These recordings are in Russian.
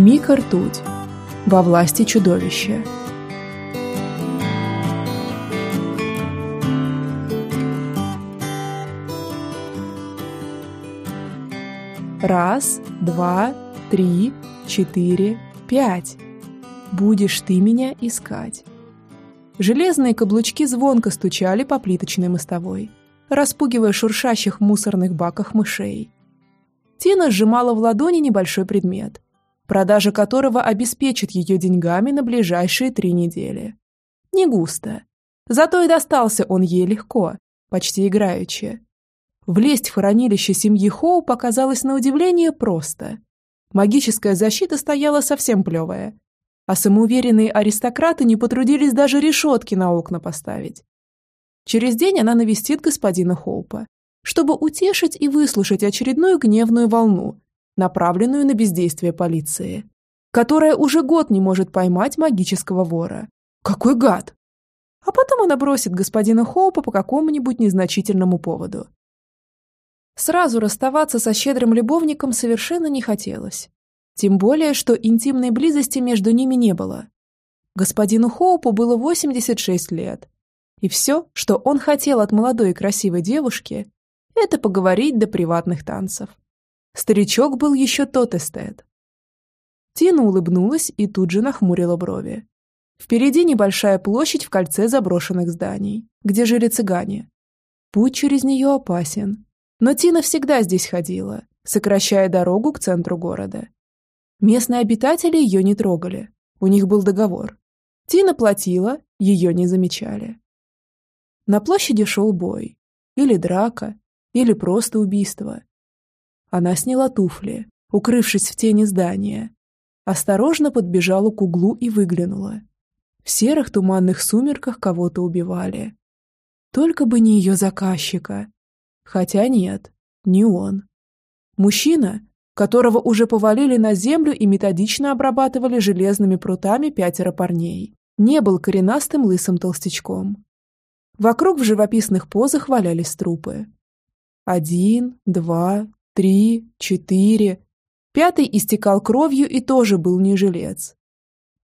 Мика ртуть. Во власти чудовища. Раз, два, три, четыре, пять. Будешь ты меня искать. Железные каблучки звонко стучали по плиточной мостовой, распугивая шуршащих в мусорных баках мышей. Тина сжимала в ладони небольшой предмет, продажа которого обеспечит ее деньгами на ближайшие три недели. Не густо. Зато и достался он ей легко, почти играючи. Влезть в хранилище семьи Хоу показалось на удивление просто. Магическая защита стояла совсем плевая, а самоуверенные аристократы не потрудились даже решетки на окна поставить. Через день она навестит господина Хоупа, чтобы утешить и выслушать очередную гневную волну, направленную на бездействие полиции, которая уже год не может поймать магического вора. Какой гад! А потом она бросит господина Хоупа по какому-нибудь незначительному поводу. Сразу расставаться со щедрым любовником совершенно не хотелось. Тем более, что интимной близости между ними не было. Господину Хоупу было 86 лет. И все, что он хотел от молодой и красивой девушки, это поговорить до приватных танцев. Старичок был еще тот эстет. Тина улыбнулась и тут же нахмурила брови. Впереди небольшая площадь в кольце заброшенных зданий, где жили цыгане. Путь через нее опасен, но Тина всегда здесь ходила, сокращая дорогу к центру города. Местные обитатели ее не трогали, у них был договор. Тина платила, ее не замечали. На площади шел бой, или драка, или просто убийство. Она сняла туфли, укрывшись в тени здания, осторожно подбежала к углу и выглянула. В серых туманных сумерках кого-то убивали. Только бы не ее заказчика, Хотя нет, не он. Мужчина, которого уже повалили на землю и методично обрабатывали железными прутами пятеро парней, не был коренастым лысым толстячком. Вокруг в живописных позах валялись трупы. Один, два, три, четыре. Пятый истекал кровью и тоже был не жилец.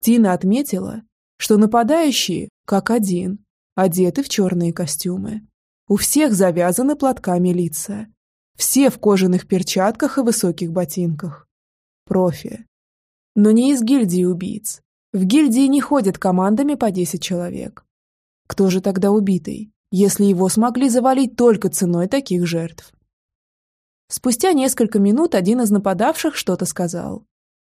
Тина отметила, что нападающие, как один, одеты в черные костюмы. У всех завязаны платками лица. Все в кожаных перчатках и высоких ботинках. Профи. Но не из гильдии убийц. В гильдии не ходят командами по 10 человек. Кто же тогда убитый, если его смогли завалить только ценой таких жертв? Спустя несколько минут один из нападавших что-то сказал.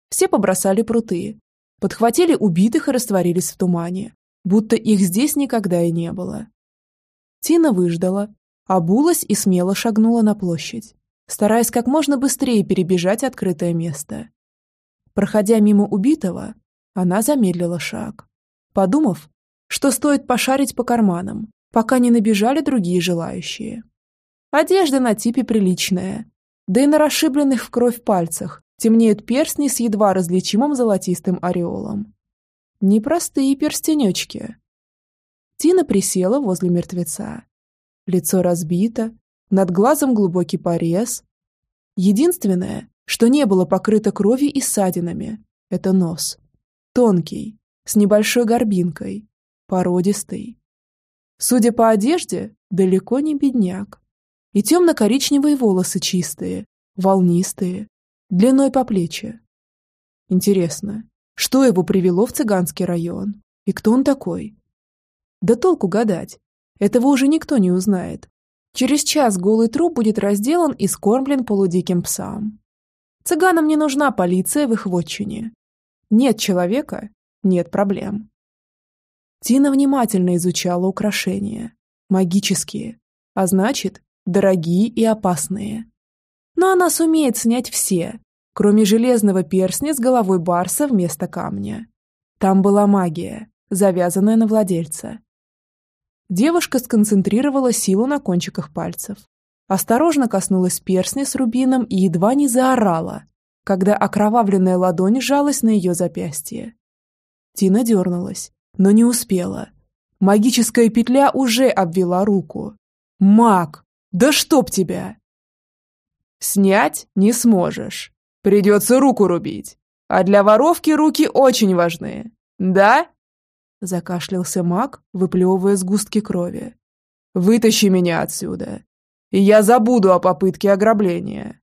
Все побросали пруты, подхватили убитых и растворились в тумане, будто их здесь никогда и не было. Тина выждала, обулась и смело шагнула на площадь, стараясь как можно быстрее перебежать открытое место. Проходя мимо убитого, она замедлила шаг, подумав, что стоит пошарить по карманам, пока не набежали другие желающие. Одежда на типе приличная, да и на расшибленных в кровь пальцах темнеют перстни с едва различимым золотистым ореолом. Непростые перстенечки. Тина присела возле мертвеца. Лицо разбито, над глазом глубокий порез. Единственное, что не было покрыто кровью и ссадинами, это нос. Тонкий, с небольшой горбинкой, породистый. Судя по одежде, далеко не бедняк. И темно-коричневые волосы чистые, волнистые, длиной по плечи. Интересно, что его привело в цыганский район? И кто он такой? Да толку гадать. Этого уже никто не узнает. Через час голый труп будет разделан и скормлен полудиким псам. Цыганам не нужна полиция в их вотчине. Нет человека – нет проблем. Тина внимательно изучала украшения. Магические. А значит, дорогие и опасные. Но она сумеет снять все, кроме железного перстня с головой барса вместо камня. Там была магия, завязанная на владельца. Девушка сконцентрировала силу на кончиках пальцев. Осторожно коснулась перстня с рубином и едва не заорала, когда окровавленная ладонь сжалась на ее запястье. Тина дернулась, но не успела. Магическая петля уже обвела руку. «Маг! Да чтоб тебя!» «Снять не сможешь. Придется руку рубить. А для воровки руки очень важны. Да?» Закашлялся маг, выплевывая сгустки крови. «Вытащи меня отсюда, и я забуду о попытке ограбления».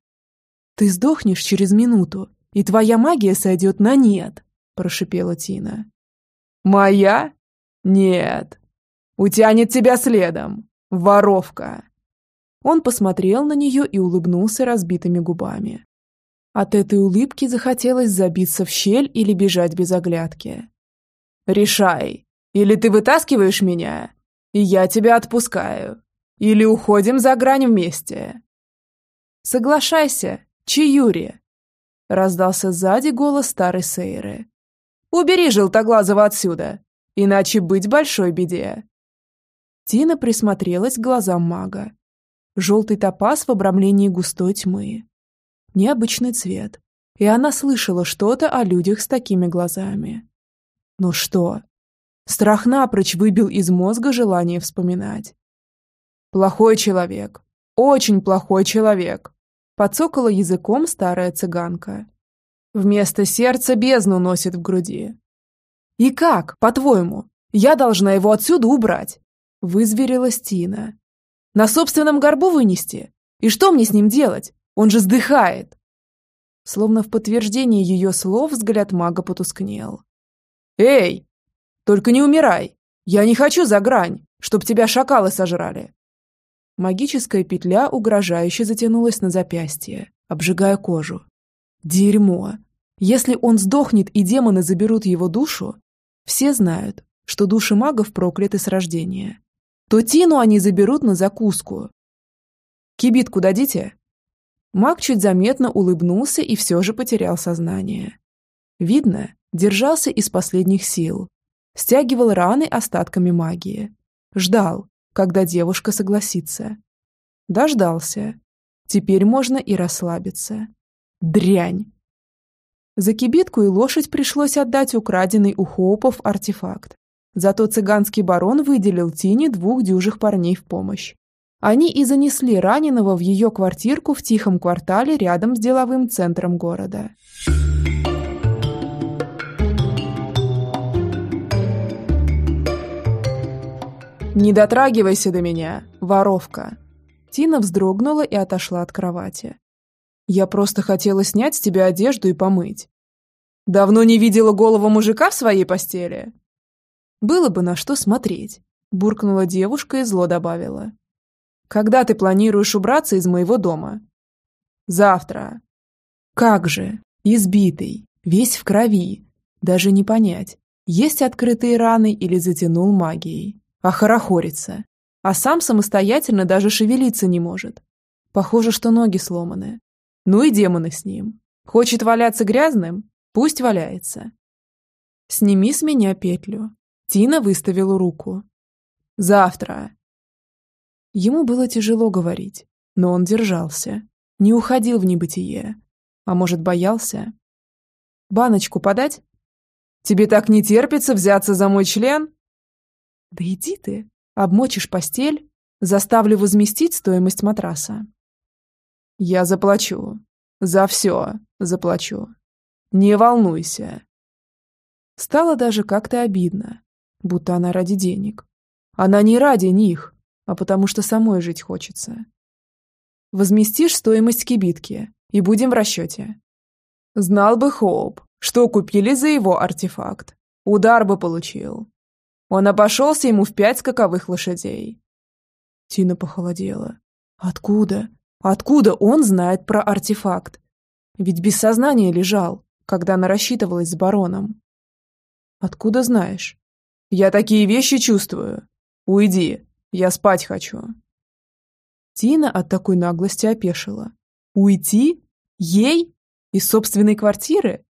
«Ты сдохнешь через минуту, и твоя магия сойдет на нет», – прошипела Тина. «Моя? Нет. Утянет тебя следом. Воровка!» Он посмотрел на нее и улыбнулся разбитыми губами. От этой улыбки захотелось забиться в щель или бежать без оглядки. «Решай. Или ты вытаскиваешь меня, и я тебя отпускаю. Или уходим за грань вместе». «Соглашайся, Чиюри!» Раздался сзади голос старой Сейры. «Убери желтоглазого отсюда, иначе быть большой беде!» Тина присмотрелась к глазам мага. Желтый топаз в обрамлении густой тьмы. Необычный цвет. И она слышала что-то о людях с такими глазами. Но что? Страх напрочь выбил из мозга желание вспоминать. «Плохой человек. Очень плохой человек», — подсокала языком старая цыганка. Вместо сердца бездну носит в груди. «И как, по-твоему, я должна его отсюда убрать?» Вызверилась Тина. «На собственном горбу вынести? И что мне с ним делать? Он же сдыхает!» Словно в подтверждение ее слов взгляд мага потускнел. «Эй! Только не умирай! Я не хочу за грань, чтоб тебя шакалы сожрали!» Магическая петля угрожающе затянулась на запястье, обжигая кожу. «Дерьмо! Если он сдохнет и демоны заберут его душу, все знают, что души магов прокляты с рождения то Тину они заберут на закуску. «Кибитку дадите?» Маг чуть заметно улыбнулся и все же потерял сознание. Видно, держался из последних сил. Стягивал раны остатками магии. Ждал, когда девушка согласится. Дождался. Теперь можно и расслабиться. Дрянь. За кибитку и лошадь пришлось отдать украденный у Хоупов артефакт. Зато цыганский барон выделил Тине двух дюжих парней в помощь. Они и занесли раненого в ее квартирку в тихом квартале рядом с деловым центром города. «Не дотрагивайся до меня, воровка!» Тина вздрогнула и отошла от кровати. «Я просто хотела снять с тебя одежду и помыть». «Давно не видела голого мужика в своей постели?» Было бы на что смотреть, буркнула девушка и зло добавила. Когда ты планируешь убраться из моего дома? Завтра. Как же, избитый, весь в крови. Даже не понять, есть открытые раны или затянул магией. А хорохорится. А сам самостоятельно даже шевелиться не может. Похоже, что ноги сломаны. Ну и демоны с ним. Хочет валяться грязным? Пусть валяется. Сними с меня петлю. Тина выставила руку. «Завтра». Ему было тяжело говорить, но он держался, не уходил в небытие. А может, боялся? «Баночку подать? Тебе так не терпится взяться за мой член?» «Да иди ты, обмочишь постель, заставлю возместить стоимость матраса». «Я заплачу. За все заплачу. Не волнуйся». Стало даже как-то обидно, будто она ради денег. Она не ради них, а потому что самой жить хочется. Возместишь стоимость кибитки, и будем в расчете. Знал бы Хоуп, что купили за его артефакт. Удар бы получил. Он обошелся ему в пять скаковых лошадей. Тина похолодела. Откуда? Откуда он знает про артефакт? Ведь без сознания лежал, когда она рассчитывалась с бароном. Откуда знаешь? Я такие вещи чувствую. Уйди, я спать хочу. Тина от такой наглости опешила. Уйти? Ей? Из собственной квартиры?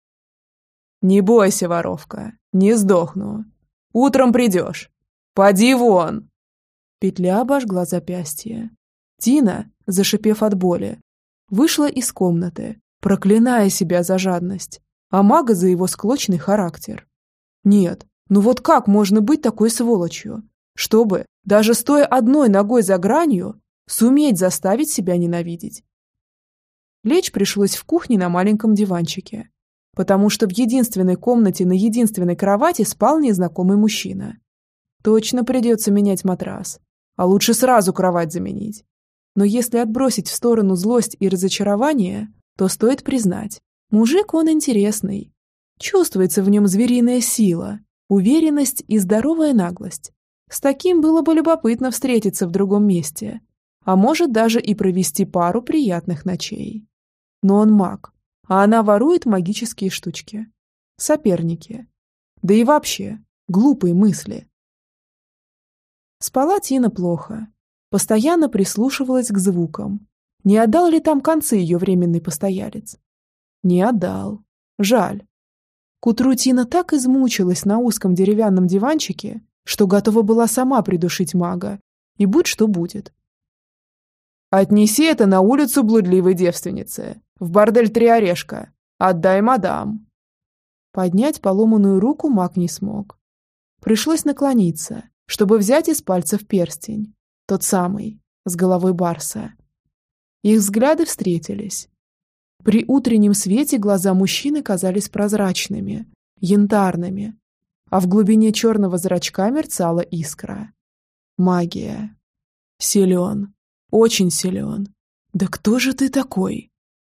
Не бойся, воровка, не сдохну. Утром придешь. Поди вон!» Петля обожгла запястье. Тина, зашипев от боли, вышла из комнаты, проклиная себя за жадность, а мага за его склочный характер. Нет, ну вот как можно быть такой сволочью, чтобы, даже стоя одной ногой за гранью, суметь заставить себя ненавидеть? Лечь пришлось в кухне на маленьком диванчике. потому что в единственной комнате на единственной кровати спал незнакомый мужчина. Точно придется менять матрас, а лучше сразу кровать заменить. Но если отбросить в сторону злость и разочарование, то стоит признать, мужик он интересный. Чувствуется в нем звериная сила, уверенность и здоровая наглость. С таким было бы любопытно встретиться в другом месте, а может даже и провести пару приятных ночей. Но он маг, а она ворует магические штучки. Соперники. Да и вообще, глупые мысли. Спала Тина плохо. Постоянно прислушивалась к звукам. Не отдал ли там концы ее временный постоялец? Не отдал. Жаль. К утру Тина так измучилась на узком деревянном диванчике, что готова была сама придушить мага. И будь что будет. «Отнеси это на улицу блудливой девственницы. В бордель Три Орешка. Отдай мадам». Поднять поломанную руку маг не смог. Пришлось наклониться, чтобы взять из пальцев перстень. Тот самый, с головой барса. Их взгляды встретились. При утреннем свете глаза мужчины казались прозрачными, янтарными, а в глубине черного зрачка мерцала искра. Магия. Силен. Очень силен. Да кто же ты такой?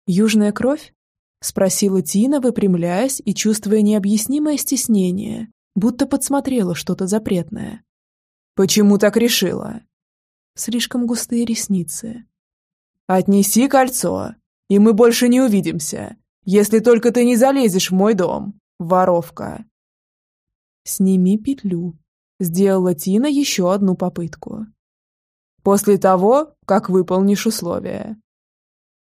Южная кровь? Спросила Тина, выпрямляясь и чувствуя необъяснимое стеснение, будто подсмотрела что-то запретное. «Почему так решила?» Слишком густые ресницы. «Отнеси кольцо, и мы больше не увидимся, если только ты не залезешь в мой дом, воровка!» «Сними петлю», — сделала Тина еще одну попытку. «После того, как выполнишь условия».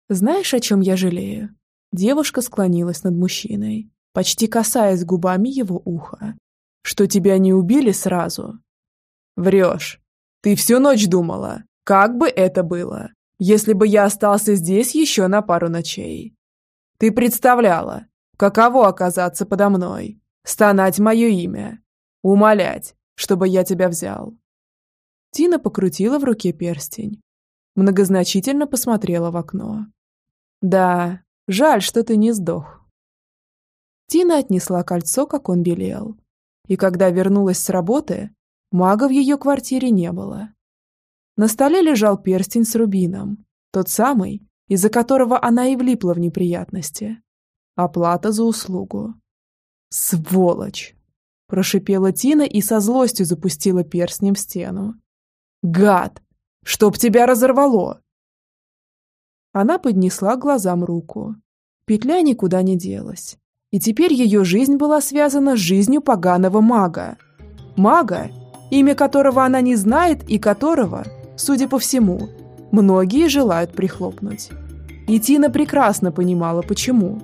«Знаешь, о чем я жалею?» Девушка склонилась над мужчиной, почти касаясь губами его уха. «Что тебя не убили сразу?» «Врешь. Ты всю ночь думала, как бы это было, если бы я остался здесь еще на пару ночей. Ты представляла, каково оказаться подо мной, стонать мое имя, умолять, чтобы я тебя взял. Тина покрутила в руке перстень. Многозначительно посмотрела в окно. Да, жаль, что ты не сдох. Тина отнесла кольцо, как он велел. И когда вернулась с работы, мага в ее квартире не было. На столе лежал перстень с рубином, тот самый, из-за которого она и влипла в неприятности. Оплата за услугу. Сволочь! Прошипела Тина и со злостью запустила перстнем в стену. Гад! Чтоб тебя разорвало! Она поднесла глазам руку. Петля никуда не делась. И теперь ее жизнь была связана с жизнью поганого мага. Мага, имя которого она не знает и которого, судя по всему, многие желают прихлопнуть. И Тина прекрасно понимала, почему.